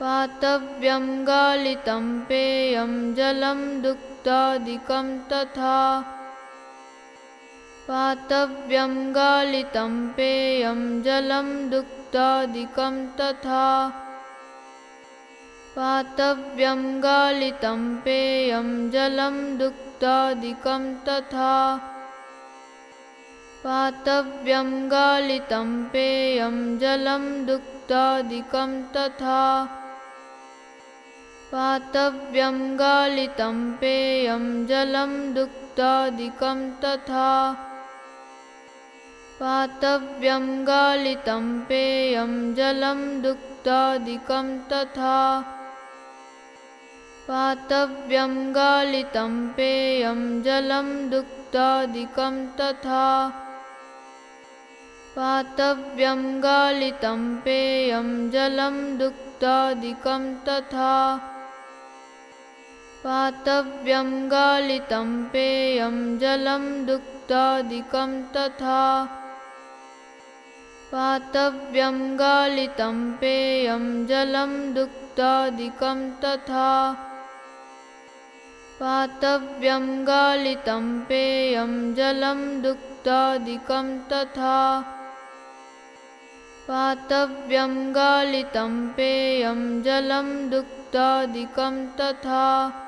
पातव्यं गालितं पेयं जलं दुग्धादिकं तथा। पातव्यं गालितं पेयं जलं दुग्धादिकं तथा। पातव्यं गालितं पेयं जलं दुग्धादिकं तथा। पातव्यं गालितं पेयं जलं दुग्धादिकं तथा पातव्यं गालितं पेयं जलं दुग्धादिकं तथा। पातव्यं गालितं पेयं जलं दुग्धादिकं तथा। पातव्यं गालितं पेयं जलं दुग्धादिकं तथा। पातव्यं गालितं पेयं जलं दुग्धादिकं तथा पातव्यं गालितं पेयं जलं दुग्धादिकं तथा। पातव्यं गालितं पेयं जलं दुग्धादिकं तथा। पातव्यं गालितं पेयं जलं दुग्धादिकं तथा। पातव्यं गालितं पेयं जलं दुग्धादिकं तथा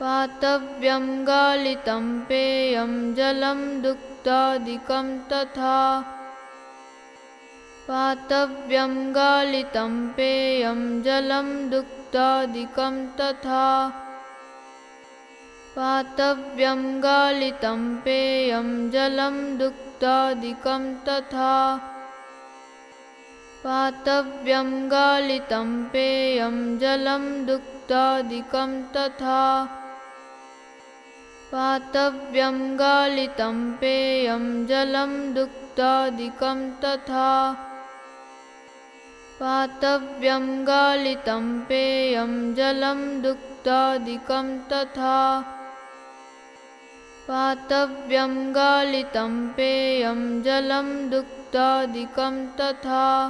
पातव्यं गालितं पेयं जलं दुग्धादिकं तथा। पातव्यं गालितं पेयं जलं दुग्धादिकं तथा। पातव्यं गालितं पेयं जलं दुग्धादिकं तथा। पातव्यं गालितं पेयं जलं दुग्धादिकं तथा पातव्यं गालितं पेयं जलं दुग्धादिकं तथा। पातव्यं गालितं पेयं जलं दुग्धादिकं तथा। पातव्यं गालितं पेयं जलं दुग्धादिकं तथा।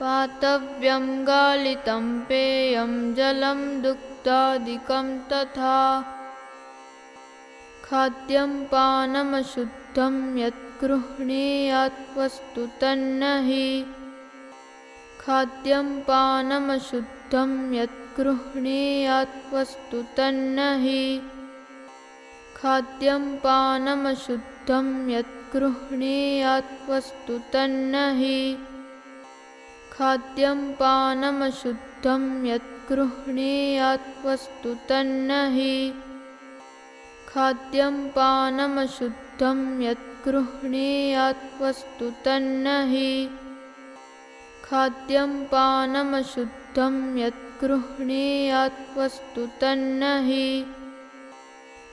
पातव्यं गालितं पेयं जलं दुग्धादिकं तथा खाद्यं पानमशुद्धं यत्गृह्णीयात्वस्तु तन्न हि खाद्यं पानमशुद्धं यत्गृह्णीयात्वस्तु तन्न हि खाद्यं पानमशुद्धं यत्गृह्णीयात्वस्तु तन्न हि खाद्यं पानमशुद्धं यत्गृह्णीयात्वस्तु तन्न हि खाद्यं पानमशुद्धं यत्गृह्णीयात्वस्तु तन्न हि खाद्यं पानमशुद्धं यत्गृह्णीयात्वस्तु तन्न हि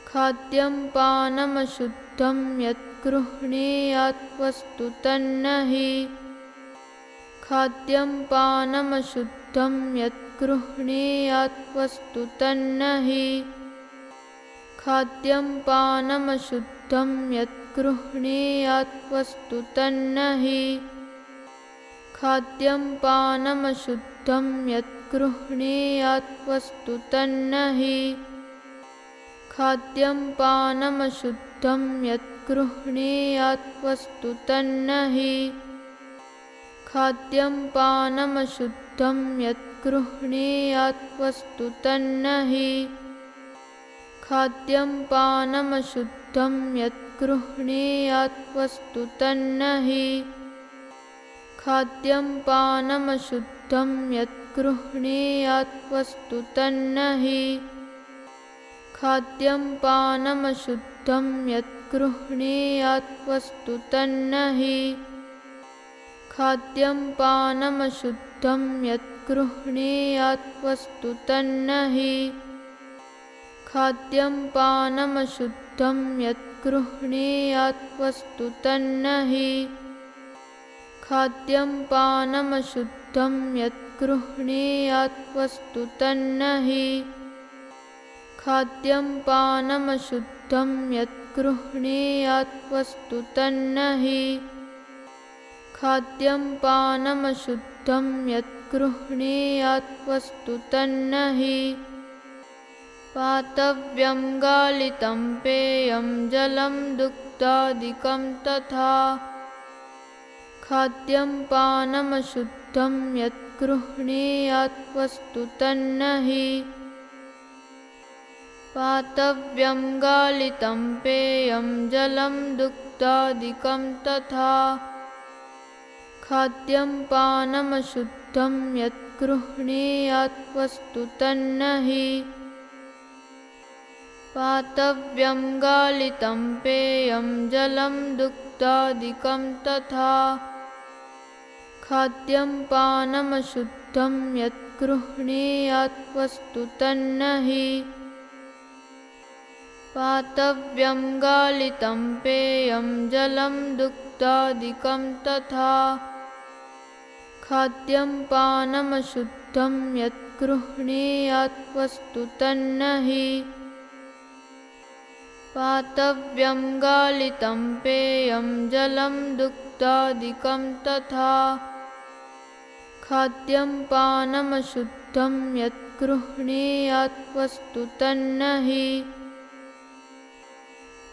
खाद्यं पानमशुद्धं यत्गृह्णीयात्वस्तु तन्न हि खाद्यं पानमशुद्धं यत्गृह्णीयात्वस्तु तन्न हि खाद्यं पानमशुद्धं यत्गृह्णीयात्वस्तु तन्न हि खाद्यं पानमशुद्धं यत्गृह्णीयात्वस्तु तन्न हि खाद्यं पानमशुद्धं यत्गृह्णीयात्वस्तु तन्न हि खाद्यं पानमशुद्धं यत्गृह्णीयात्वस्तु तन्न हि खाद्यं पानमशुद्धं यत्गृह्णीयात्वस्तु तन्न हि खाद्यं पानमशुद्धं यत्गृह्णीयात्वस्तु तन्न हि खाद्यं पानमशुद्धं यत्गृह्णीयात्वस्तु तन्न हि खाद्यं पानमशुद्धं यत्गृह्णीयात्वस्तु तन्न हि खाद्यं पानमशुद्धं यत्गृह्णीयात्वस्तु तन्न हि खाद्यं पानमशुद्धं यत्गृह्णीयात्वस्तु तन्न हि खाद्यं पानमशुद्धं यत्गृह्णीयात्वस्तु तन्न हि खाद्यं पानमशुद्धं यत् गृह्णीयात् वस्तु तन्न हि पातव्यं गालितं पेयं जलं दुग्धादिकं तथा खाद्यं पानमशुद्धं यत् गृह्णीयात् वस्तु तन्न हि पातव्यं गालितं पेयं जलं दुग्धादिकं तथा खाद्यं पानमशुद्धं यत् गृह्णीयात् वस्तु तन्न हि पातव्यं गालितं पेयं जलं दुग्धादिकं तथा खाद्यं पानमशुद्धं यत् गृह्णीयात् वस्तु तन्न हि पातव्यं गालितं पेयं जलं दुग्धादिकं तथा खाद्यं पानमशुद्धं यत् गृह्णीयात् वस्तु तन्न हि पातव्यं गालितं पेयं जलं दुग्धादिकं तथा खाद्यं पानमशुद्धं यत् गृह्णीयात् वस्तु तन्न हि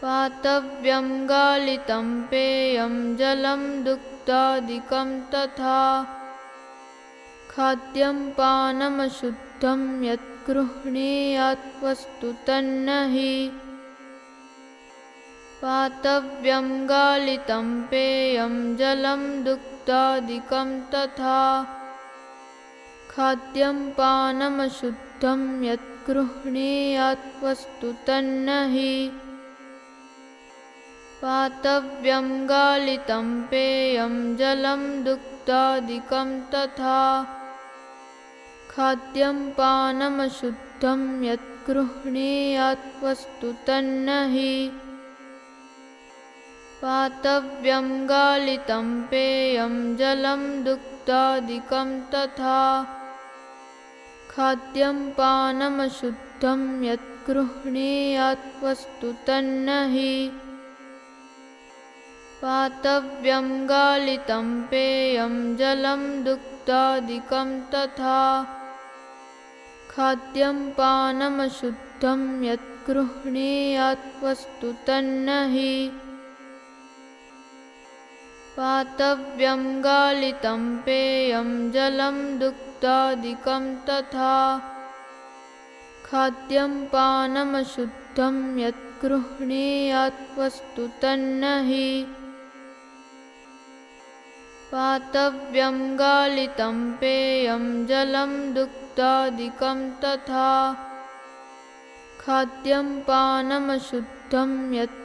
पातव्यं गालितं पेयं जलं दुग्धादिकं तथा खाद्यं पानमशुद्धं यत् गृह्णीयात् वस्तु तन्न हि पातव्यं गालितं पेयं जलं दुग्धादिकं तथा खाद्यं पानमशुद्धं यत् गृह्णीयात् वस्तु तन्न हि पातव्यं गालितं पेयं जलं दुग्धादिकं तथा खाद्यं पानमशुद्धं यत् गृह्णीयात् वस्तु तन्न हि पातव्यं गालितं पेयं जलं दुग्धादिकं तथा खाद्यं पानमशुद्धं यत् गृह्णीयात् वस्तु तन्न हि पातव्यं गालितं पेयं जलं दुग्धादिकं तथा खाद्यं पानमशुद्धं यत् गृह्णीयात् वस्तु तन्न हि पातव्यं गालितं पेयं जलं दुग्धादिकं तथा खाद्यं पानमशुद्धं यत् गृह्णीयात् वस्तु तन्न हि पातव्यं गालितं पेयं जलं दुग्धादिकं तथा खाद्यं पानमशुद्धं यत्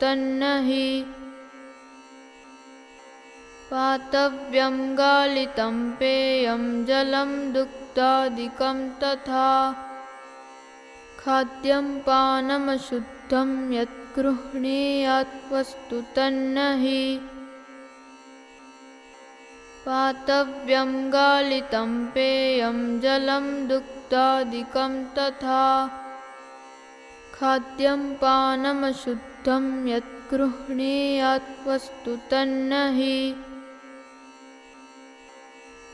तन्न हि पातव्यं गालितं पेयं जलं दुग्धादिकं तथा खाद्यं पानमशुद्धं यत् गृह्णीयात् वस्तु तन्न हि पातव्यं गालितं पेयं जलं दुग्धादिकं तथा खाद्यं पानमशुद्धं यत् तन्न हि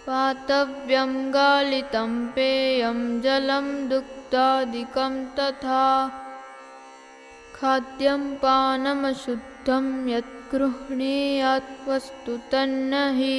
पातव्यं गालितं पेयं जलं दुग्धादिकं तथा खाद्यं पानमशुद्धं यत् गृह्णीयात् वस्तु तन्न हि